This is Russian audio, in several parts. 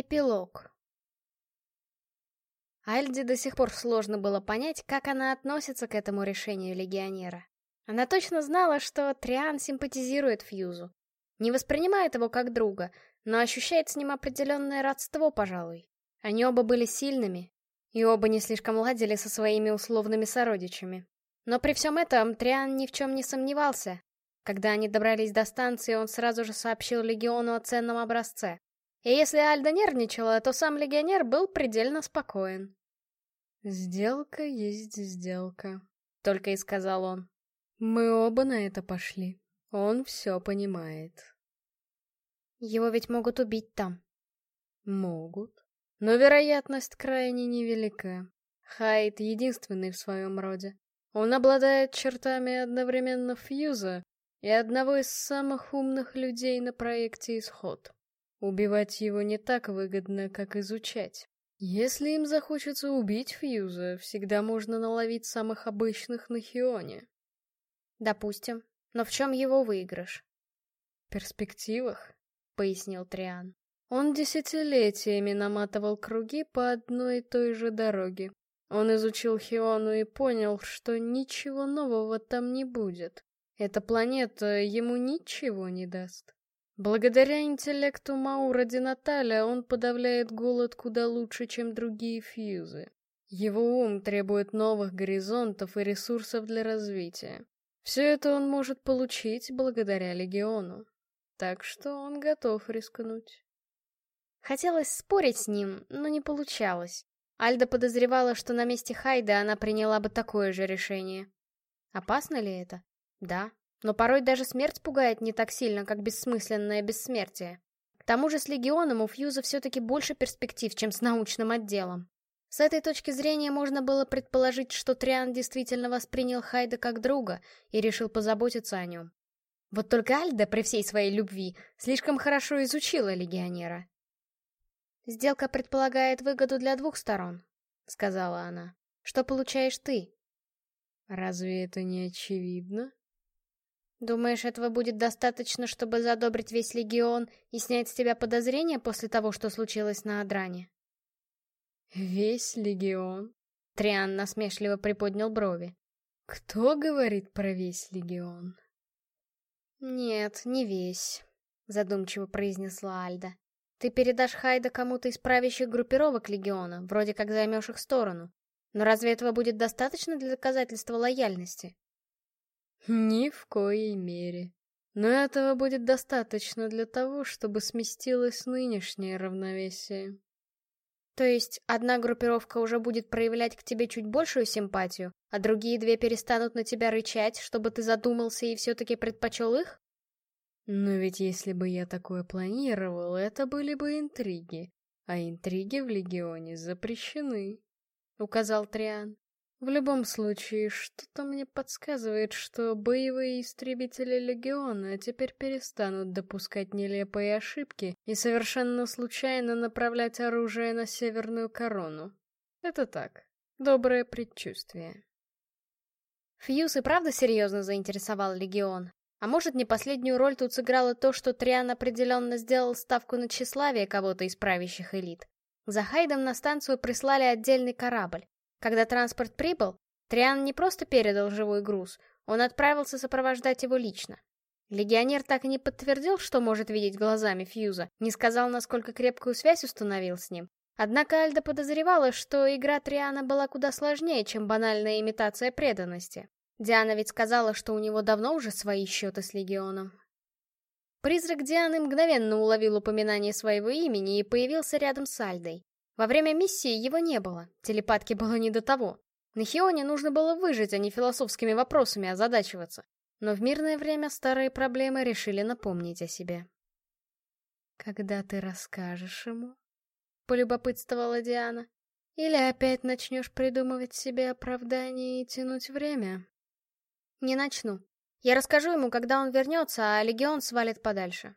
Эпилог. Альде до сих пор сложно было понять, как она относится к этому решению легионера. Она точно знала, что Триан симпатизирует Фьюзу. Не воспринимает его как друга, но ощущает с ним определенное родство, пожалуй. Они оба были сильными, и оба не слишком ладили со своими условными сородичами. Но при всем этом Триан ни в чем не сомневался. Когда они добрались до станции, он сразу же сообщил Легиону о ценном образце. И если Альда нервничала, то сам легионер был предельно спокоен. «Сделка есть сделка», — только и сказал он. «Мы оба на это пошли. Он все понимает». «Его ведь могут убить там». «Могут. Но вероятность крайне невелика. Хайт единственный в своем роде. Он обладает чертами одновременно Фьюза и одного из самых умных людей на проекте «Исход». Убивать его не так выгодно, как изучать. Если им захочется убить Фьюза, всегда можно наловить самых обычных на Хионе. Допустим. Но в чем его выигрыш? В перспективах, пояснил Триан. Он десятилетиями наматывал круги по одной и той же дороге. Он изучил Хиону и понял, что ничего нового там не будет. Эта планета ему ничего не даст. Благодаря интеллекту Маура Динаталя он подавляет голод куда лучше, чем другие фьюзы. Его ум требует новых горизонтов и ресурсов для развития. Все это он может получить благодаря Легиону. Так что он готов рискнуть. Хотелось спорить с ним, но не получалось. Альда подозревала, что на месте Хайда она приняла бы такое же решение. Опасно ли это? Да, но порой даже смерть пугает не так сильно, как бессмысленное бессмертие. К тому же с Легионом у Фьюза все-таки больше перспектив, чем с научным отделом. С этой точки зрения можно было предположить, что Триан действительно воспринял Хайда как друга и решил позаботиться о нем. Вот только Альда, при всей своей любви, слишком хорошо изучила легионера. «Сделка предполагает выгоду для двух сторон», — сказала она. «Что получаешь ты?» «Разве это не очевидно?» Думаешь, этого будет достаточно, чтобы задобрить весь легион и снять с тебя подозрения после того, что случилось на Адране? Весь легион? Триан насмешливо приподнял брови. Кто говорит про весь легион? Нет, не весь, задумчиво произнесла Альда. Ты передашь Хайда кому-то из правящих группировок легиона, вроде как займешь их сторону. Но разве этого будет достаточно для доказательства лояльности? Ни в коей мере. Но этого будет достаточно для того, чтобы сместилось нынешнее равновесие. То есть одна группировка уже будет проявлять к тебе чуть большую симпатию, а другие две перестанут на тебя рычать, чтобы ты задумался и все-таки предпочел их? Но ведь если бы я такое планировал, это были бы интриги. А интриги в Легионе запрещены, — указал Триан. В любом случае, что-то мне подсказывает, что боевые истребители Легиона теперь перестанут допускать нелепые ошибки и совершенно случайно направлять оружие на Северную Корону. Это так, доброе предчувствие. Фьюз и правда серьезно заинтересовал Легион. А может, не последнюю роль тут сыграло то, что Триан определенно сделал ставку на тщеславие кого-то из правящих элит. За Хайдом на станцию прислали отдельный корабль. Когда транспорт прибыл, Триан не просто передал живой груз, он отправился сопровождать его лично. Легионер так и не подтвердил, что может видеть глазами Фьюза, не сказал, насколько крепкую связь установил с ним. Однако Альда подозревала, что игра Триана была куда сложнее, чем банальная имитация преданности. Диана ведь сказала, что у него давно уже свои счеты с Легионом. Призрак Дианы мгновенно уловил упоминание своего имени и появился рядом с Альдой. Во время миссии его не было, телепатке было не до того. На Хионе нужно было выжить, а не философскими вопросами озадачиваться. Но в мирное время старые проблемы решили напомнить о себе. «Когда ты расскажешь ему?» — полюбопытствовала Диана. «Или опять начнешь придумывать себе оправдание и тянуть время?» «Не начну. Я расскажу ему, когда он вернется, а Легион свалит подальше.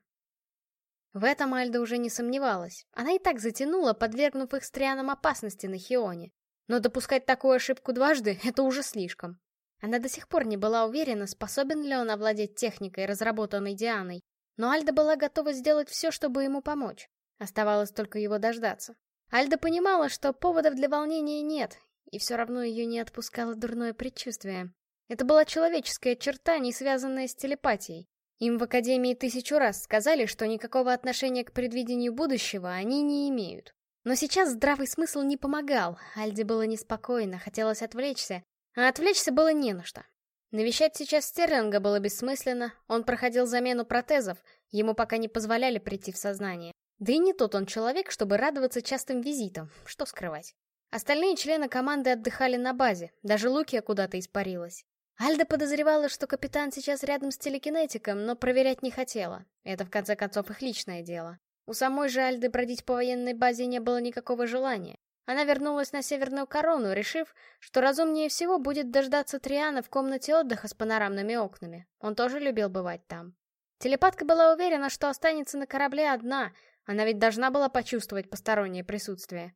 В этом Альда уже не сомневалась. Она и так затянула, подвергнув их стрянам опасности на Хионе. Но допускать такую ошибку дважды — это уже слишком. Она до сих пор не была уверена, способен ли он овладеть техникой, разработанной Дианой. Но Альда была готова сделать все, чтобы ему помочь. Оставалось только его дождаться. Альда понимала, что поводов для волнения нет, и все равно ее не отпускало дурное предчувствие. Это была человеческая черта, не связанная с телепатией. Им в Академии тысячу раз сказали, что никакого отношения к предвидению будущего они не имеют. Но сейчас здравый смысл не помогал, Альде было неспокойно, хотелось отвлечься, а отвлечься было не на что. Навещать сейчас Стерлинга было бессмысленно, он проходил замену протезов, ему пока не позволяли прийти в сознание. Да и не тот он человек, чтобы радоваться частым визитам, что скрывать. Остальные члены команды отдыхали на базе, даже Лукия куда-то испарилась. Альда подозревала, что капитан сейчас рядом с телекинетиком, но проверять не хотела. Это, в конце концов, их личное дело. У самой же Альды бродить по военной базе не было никакого желания. Она вернулась на Северную Корону, решив, что разумнее всего будет дождаться Триана в комнате отдыха с панорамными окнами. Он тоже любил бывать там. Телепатка была уверена, что останется на корабле одна, она ведь должна была почувствовать постороннее присутствие.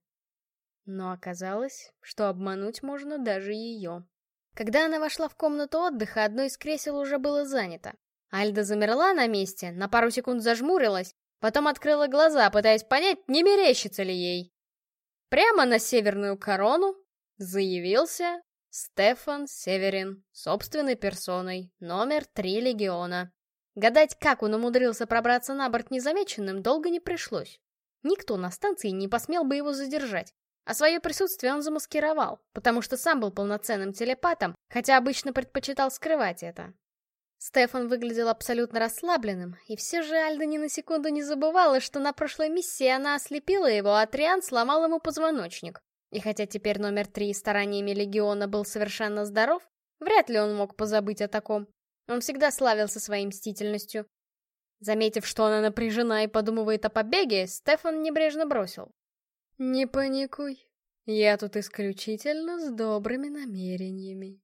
Но оказалось, что обмануть можно даже ее. Когда она вошла в комнату отдыха, одно из кресел уже было занято. Альда замерла на месте, на пару секунд зажмурилась, потом открыла глаза, пытаясь понять, не мерещится ли ей. Прямо на северную корону заявился Стефан Северин, собственной персоной, номер три легиона. Гадать, как он умудрился пробраться на борт незамеченным, долго не пришлось. Никто на станции не посмел бы его задержать. А свое присутствие он замаскировал, потому что сам был полноценным телепатом, хотя обычно предпочитал скрывать это. Стефан выглядел абсолютно расслабленным, и все же Альда ни на секунду не забывала, что на прошлой миссии она ослепила его, а Триан сломал ему позвоночник. И хотя теперь номер три стараниями Легиона был совершенно здоров, вряд ли он мог позабыть о таком. Он всегда славился своей мстительностью. Заметив, что она напряжена и подумывает о побеге, Стефан небрежно бросил. «Не паникуй. Я тут исключительно с добрыми намерениями».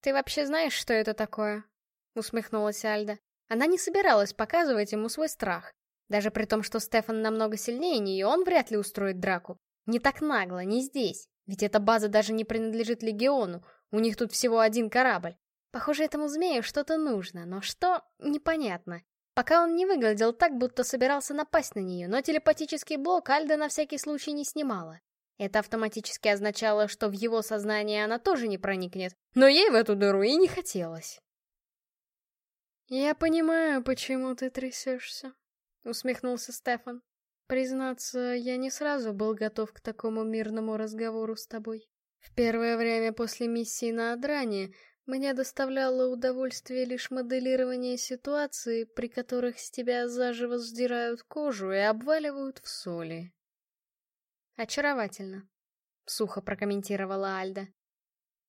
«Ты вообще знаешь, что это такое?» — усмехнулась Альда. Она не собиралась показывать ему свой страх. Даже при том, что Стефан намного сильнее нее, он вряд ли устроит драку. Не так нагло, не здесь. Ведь эта база даже не принадлежит Легиону, у них тут всего один корабль. Похоже, этому змею что-то нужно, но что — непонятно. Пока он не выглядел так, будто собирался напасть на нее, но телепатический блок Альда на всякий случай не снимала. Это автоматически означало, что в его сознание она тоже не проникнет, но ей в эту дыру и не хотелось. «Я понимаю, почему ты трясешься», — усмехнулся Стефан. «Признаться, я не сразу был готов к такому мирному разговору с тобой. В первое время после миссии на Адране мне доставляло удовольствие лишь моделирование ситуации, при которых с тебя заживо сдирают кожу и обваливают в соли. Очаровательно, сухо прокомментировала Альда.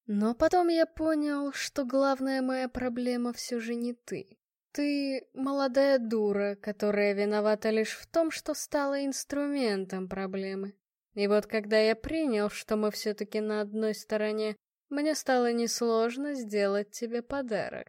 Но потом я понял, что главная моя проблема все же не ты. Ты молодая дура, которая виновата лишь в том, что стала инструментом проблемы. И вот когда я принял, что мы все-таки на одной стороне, мне стало несложно сделать тебе подарок.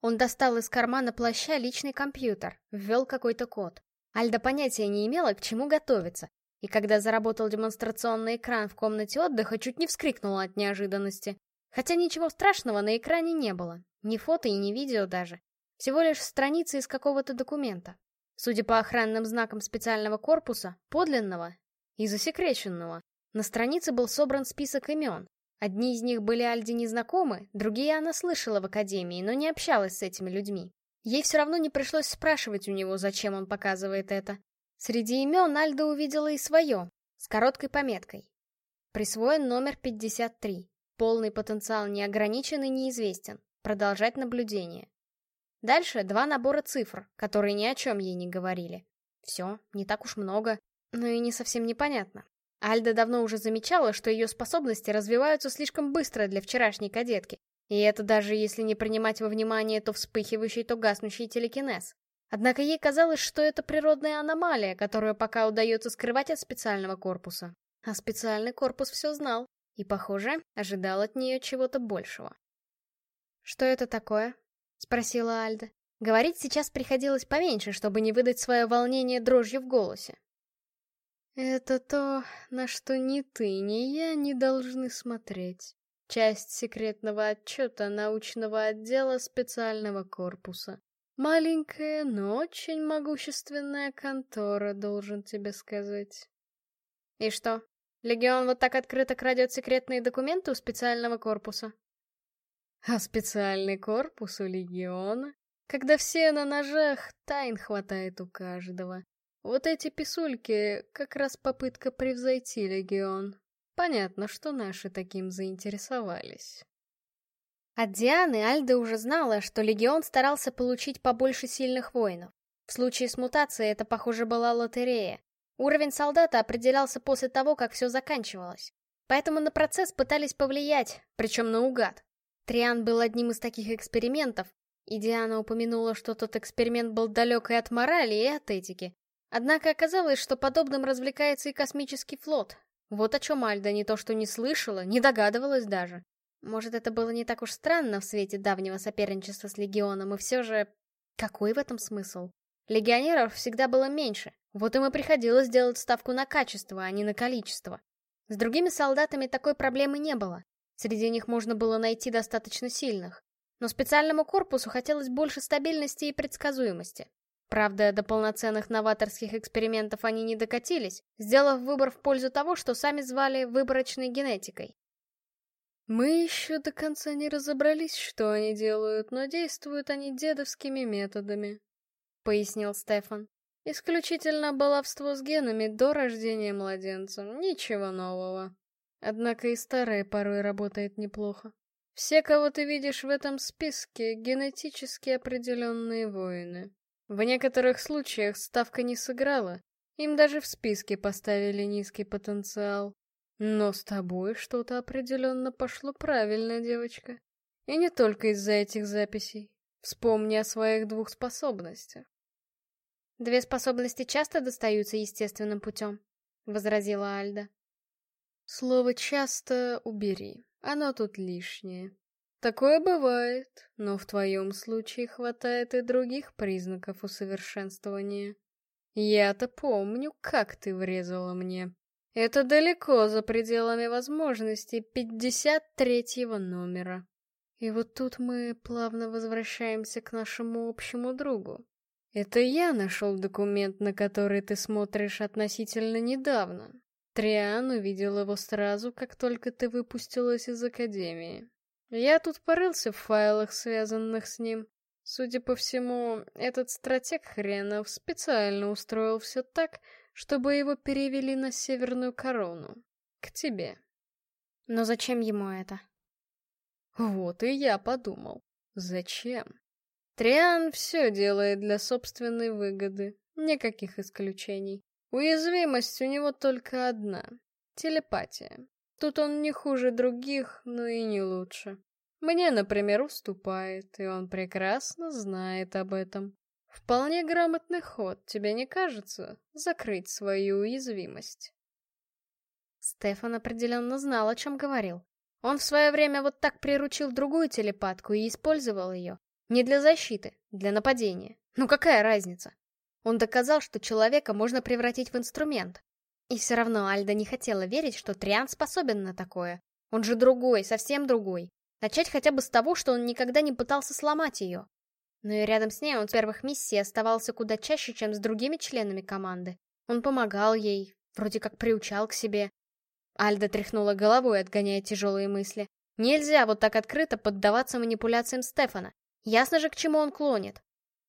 Он достал из кармана плаща личный компьютер, ввел какой-то код. Альда понятия не имела, к чему готовиться. И когда заработал демонстрационный экран в комнате отдыха, чуть не вскрикнула от неожиданности. Хотя ничего страшного на экране не было. Ни фото и ни видео даже. Всего лишь страница из какого-то документа. Судя по охранным знакам специального корпуса, подлинного и засекреченного, на странице был собран список имен, Одни из них были Альде незнакомы, другие она слышала в академии, но не общалась с этими людьми. Ей все равно не пришлось спрашивать у него, зачем он показывает это. Среди имен Альда увидела и свое, с короткой пометкой. Присвоен номер 53. Полный потенциал не ограничен и неизвестен. Продолжать наблюдение. Дальше два набора цифр, которые ни о чем ей не говорили. Все, не так уж много, но и не совсем непонятно. Альда давно уже замечала, что ее способности развиваются слишком быстро для вчерашней кадетки. И это даже если не принимать во внимание то вспыхивающий, то гаснущий телекинез. Однако ей казалось, что это природная аномалия, которую пока удается скрывать от специального корпуса. А специальный корпус все знал. И, похоже, ожидал от нее чего-то большего. «Что это такое?» — спросила Альда. Говорить сейчас приходилось поменьше, чтобы не выдать свое волнение дрожью в голосе. Это то, на что ни ты, ни я не должны смотреть. Часть секретного отчета научного отдела специального корпуса. Маленькая, но очень могущественная контора, должен тебе сказать. И что, Легион вот так открыто крадет секретные документы у специального корпуса? А специальный корпус у Легиона? Когда все на ножах, тайн хватает у каждого. Вот эти писульки — как раз попытка превзойти Легион. Понятно, что наши таким заинтересовались. От Дианы Альда уже знала, что Легион старался получить побольше сильных воинов. В случае с мутацией это, похоже, была лотерея. Уровень солдата определялся после того, как все заканчивалось. Поэтому на процесс пытались повлиять, причем наугад. Триан был одним из таких экспериментов, и Диана упомянула, что тот эксперимент был далек и от морали, и от этики. Однако оказалось, что подобным развлекается и космический флот. Вот о чем Альда не то что не слышала, не догадывалась даже. Может, это было не так уж странно в свете давнего соперничества с Легионом, и все же... Какой в этом смысл? Легионеров всегда было меньше, вот им и приходилось делать ставку на качество, а не на количество. С другими солдатами такой проблемы не было. Среди них можно было найти достаточно сильных. Но специальному корпусу хотелось больше стабильности и предсказуемости. Правда, до полноценных новаторских экспериментов они не докатились, сделав выбор в пользу того, что сами звали выборочной генетикой. Мы еще до конца не разобрались, что они делают, но действуют они дедовскими методами, — пояснил Стефан. Исключительно баловство с генами до рождения младенца, ничего нового. Однако и старое порой работает неплохо. Все, кого ты видишь в этом списке, генетически определенные воины. В некоторых случаях ставка не сыграла, им даже в списке поставили низкий потенциал. Но с тобой что-то определенно пошло правильно, девочка. И не только из-за этих записей. Вспомни о своих двух способностях. «Две способности часто достаются естественным путем», — возразила Альда. «Слово «часто» убери, оно тут лишнее. Такое бывает, но в твоем случае хватает и других признаков усовершенствования. Я-то помню, как ты врезала мне. Это далеко за пределами возможностей 53-го номера. И вот тут мы плавно возвращаемся к нашему общему другу. Это я нашел документ, на который ты смотришь относительно недавно. Триан увидел его сразу, как только ты выпустилась из Академии. Я тут порылся в файлах, связанных с ним. Судя по всему, этот стратег хренов специально устроил все так, чтобы его перевели на Северную Корону. К тебе. Но зачем ему это? Вот и я подумал. Зачем? Триан все делает для собственной выгоды. Никаких исключений. Уязвимость у него только одна — телепатия. Тут он не хуже других, но и не лучше. Мне, например, уступает, и он прекрасно знает об этом. Вполне грамотный ход, тебе не кажется? Закрыть свою уязвимость. Стефан определенно знал, о чем говорил. Он в свое время вот так приручил другую телепатку и использовал ее. Не для защиты, для нападения. Ну какая разница? Он доказал, что человека можно превратить в инструмент. И все равно Альда не хотела верить, что Триан способен на такое. Он же другой, совсем другой. Начать хотя бы с того, что он никогда не пытался сломать ее. Но и рядом с ней он с первых миссий оставался куда чаще, чем с другими членами команды. Он помогал ей, вроде как приучал к себе. Альда тряхнула головой, отгоняя тяжелые мысли. Нельзя вот так открыто поддаваться манипуляциям Стефана. Ясно же, к чему он клонит.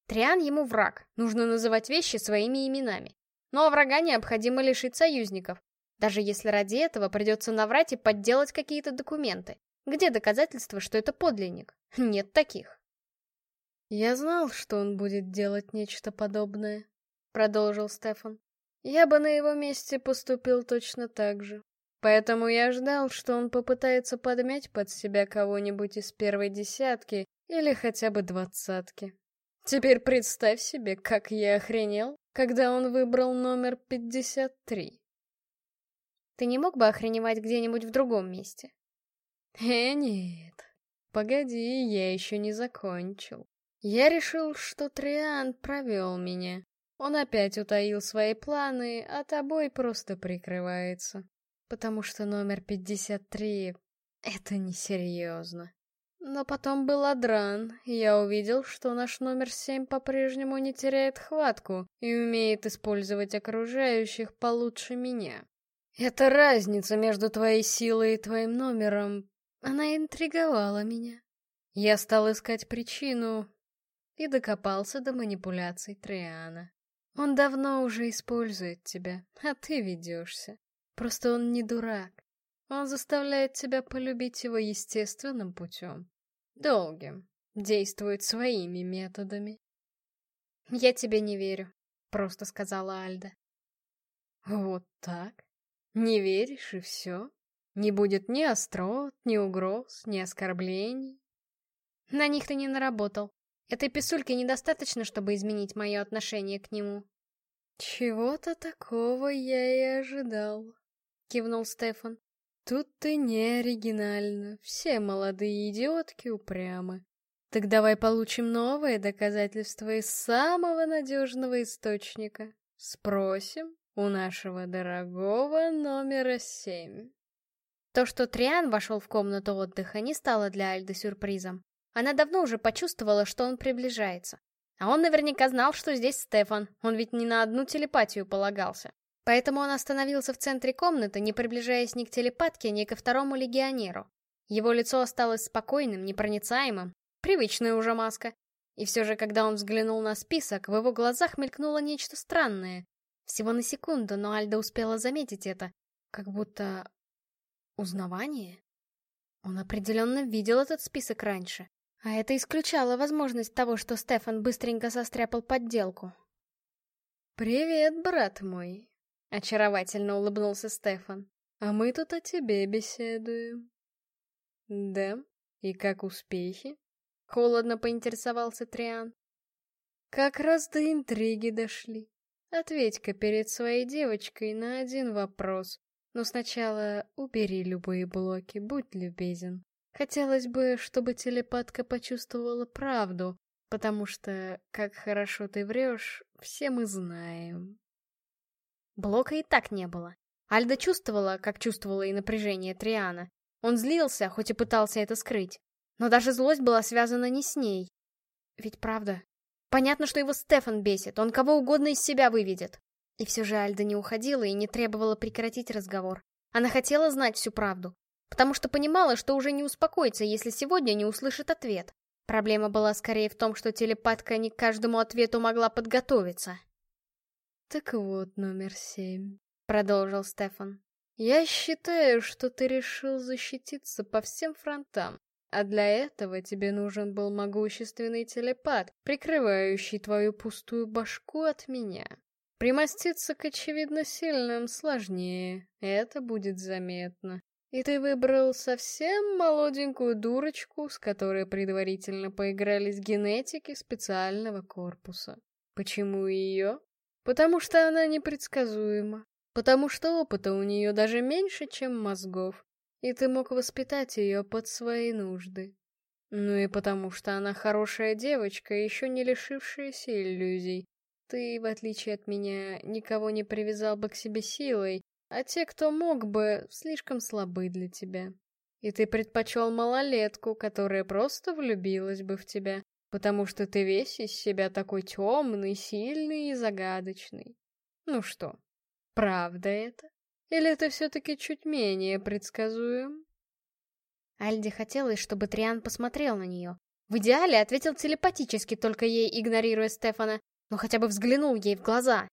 Триан ему враг, нужно называть вещи своими именами. А врага необходимо лишить союзников. Даже если ради этого придется наврать и подделать какие-то документы. Где доказательства, что это подлинник? Нет таких. «Я знал, что он будет делать нечто подобное», — продолжил Стефан. «Я бы на его месте поступил точно так же. Поэтому я ждал, что он попытается подмять под себя кого-нибудь из первой десятки или хотя бы двадцатки. Теперь представь себе, как я охренел, когда он выбрал номер 53. Ты не мог бы охреневать где-нибудь в другом месте? Э, нет. Погоди, я еще не закончил. Я решил, что Триан провел меня. Он опять утаил свои планы, а тобой просто прикрывается. Потому что номер 53 — это несерьезно. Но потом был Адран, и я увидел, что наш номер семь по-прежнему не теряет хватку и умеет использовать окружающих получше меня. Эта разница между твоей силой и твоим номером, она интриговала меня. Я стал искать причину и докопался до манипуляций Триана. Он давно уже использует тебя, а ты ведешься. Просто он не дурак. Он заставляет тебя полюбить его естественным путем. Долгим. Действует своими методами. «Я тебе не верю», — просто сказала Альда. «Вот так? Не веришь и все? Не будет ни острот, ни угроз, ни оскорблений?» «На них ты не наработал. Этой писульки недостаточно, чтобы изменить мое отношение к нему». «Чего-то такого я и ожидал», — кивнул Стефан. Тут ты не оригинально. Все молодые идиотки упрямы. Так давай получим новые доказательства из самого надежного источника. Спросим у нашего дорогого номера семь. То, что Триан вошел в комнату отдыха, не стало для Альды сюрпризом. Она давно уже почувствовала, что он приближается. А он наверняка знал, что здесь Стефан, он ведь не на одну телепатию полагался. Поэтому он остановился в центре комнаты, не приближаясь ни к телепатке, ни ко второму легионеру. Его лицо осталось спокойным, непроницаемым, привычная уже маска. И все же, когда он взглянул на список, в его глазах мелькнуло нечто странное. Всего на секунду, но Альда успела заметить это. Как будто... узнавание? Он определенно видел этот список раньше. А это исключало возможность того, что Стефан быстренько состряпал подделку. «Привет, брат мой!» — очаровательно улыбнулся Стефан. «А мы тут о тебе беседуем». «Да? И как успехи?» — холодно поинтересовался Триан. «Как раз до интриги дошли. Ответь-ка перед своей девочкой на один вопрос. Но сначала убери любые блоки, будь любезен. Хотелось бы, чтобы телепатка почувствовала правду, потому что, как хорошо ты врешь, все мы знаем». Блока и так не было. Альда чувствовала, как чувствовала и напряжение Триана. Он злился, хоть и пытался это скрыть. Но даже злость была связана не с ней. Ведь правда. Понятно, что его Стефан бесит, он кого угодно из себя выведет. И все же Альда не уходила и не требовала прекратить разговор. Она хотела знать всю правду, потому что понимала, что уже не успокоится, если сегодня не услышит ответ. Проблема была скорее в том, что телепатка не к каждому ответу могла подготовиться. «Так вот, номер семь», — продолжил Стефан. «Я считаю, что ты решил защититься по всем фронтам, а для этого тебе нужен был могущественный телепат, прикрывающий твою пустую башку от меня. Примоститься к очевидно сильным сложнее, это будет заметно. И ты выбрал совсем молоденькую дурочку, с которой предварительно поигрались генетики специального корпуса. Почему ее? Потому что она непредсказуема. Потому что опыта у нее даже меньше, чем мозгов. И ты мог воспитать ее под свои нужды. Ну и потому что она хорошая девочка, еще не лишившаяся иллюзий. Ты, в отличие от меня, никого не привязал бы к себе силой, а те, кто мог бы, слишком слабы для тебя. И ты предпочел малолетку, которая просто влюбилась бы в тебя, потому что ты весь из себя такой темный, сильный и загадочный. Ну что, правда это? Или ты все-таки чуть менее предсказуем? Альде хотелось, чтобы Триан посмотрел на нее. В идеале ответил телепатически, только ей игнорируя Стефана, но хотя бы взглянул ей в глаза.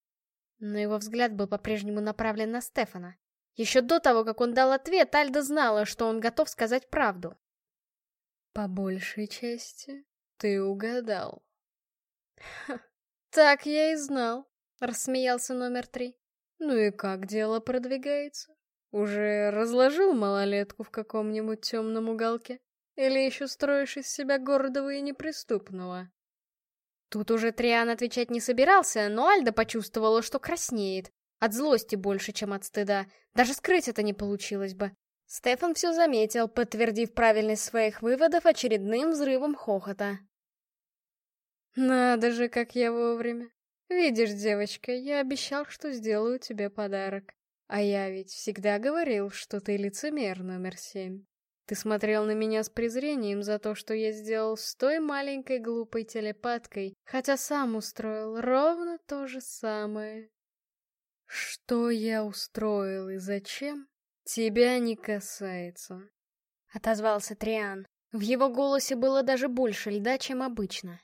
Но его взгляд был по-прежнему направлен на Стефана. Еще до того, как он дал ответ, Альда знала, что он готов сказать правду. «По большей части ты угадал. Ха, так я и знал, рассмеялся номер три. Ну и как дело продвигается? Уже разложил малолетку в каком-нибудь темном уголке? Или еще строишь из себя гордого и неприступного? Тут уже Триан отвечать не собирался, но Альда почувствовала, что краснеет. От злости больше, чем от стыда. Даже скрыть это не получилось бы. Стефан все заметил, подтвердив правильность своих выводов очередным взрывом хохота. «Надо же, как я вовремя. Видишь, девочка, я обещал, что сделаю тебе подарок. А я ведь всегда говорил, что ты лицемер номер семь. Ты смотрел на меня с презрением за то, что я сделал с той маленькой глупой телепаткой, хотя сам устроил ровно то же самое. Что я устроил и зачем, тебя не касается. Отозвался Триан. В его голосе было даже больше льда, чем обычно.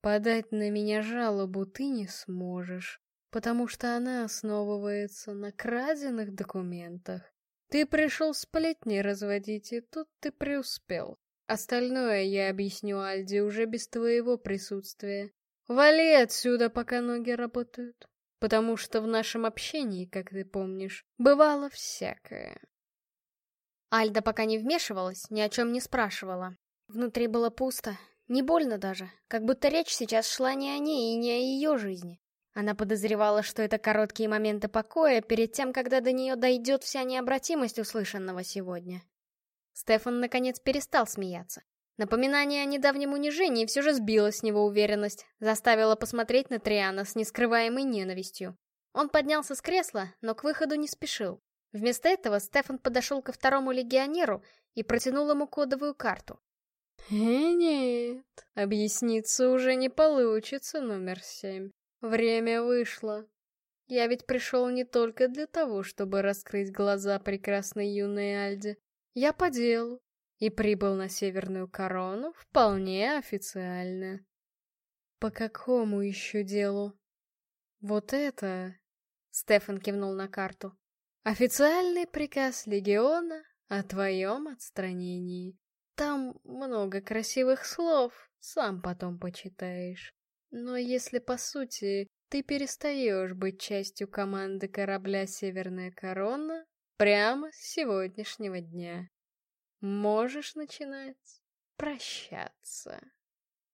Подать на меня жалобу ты не сможешь, потому что она основывается на краденных документах. Ты пришел сплетни разводить, и тут ты преуспел. Остальное я объясню Альде уже без твоего присутствия. Вали отсюда, пока ноги работают. Потому что в нашем общении, как ты помнишь, бывало всякое. Альда пока не вмешивалась, ни о чем не спрашивала. Внутри было пусто, не больно даже, как будто речь сейчас шла не о ней и не о ее жизни. Она подозревала, что это короткие моменты покоя перед тем, когда до нее дойдет вся необратимость услышанного сегодня. Стефан наконец перестал смеяться. Напоминание о недавнем унижении все же сбило с него уверенность, заставило посмотреть на Триана с нескрываемой ненавистью. Он поднялся с кресла, но к выходу не спешил. Вместо этого Стефан подошел ко второму легионеру и протянул ему кодовую карту. «Э, нет, объясниться уже не получится, номер семь. Время вышло. Я ведь пришел не только для того, чтобы раскрыть глаза прекрасной юной Альде. Я по делу. И прибыл на Северную Корону вполне официально. По какому еще делу? Вот это... Стефан кивнул на карту. Официальный приказ Легиона о твоем отстранении. Там много красивых слов, сам потом почитаешь. Но если по сути ты перестаешь быть частью команды корабля «Северная корона» прямо с сегодняшнего дня, можешь начинать прощаться.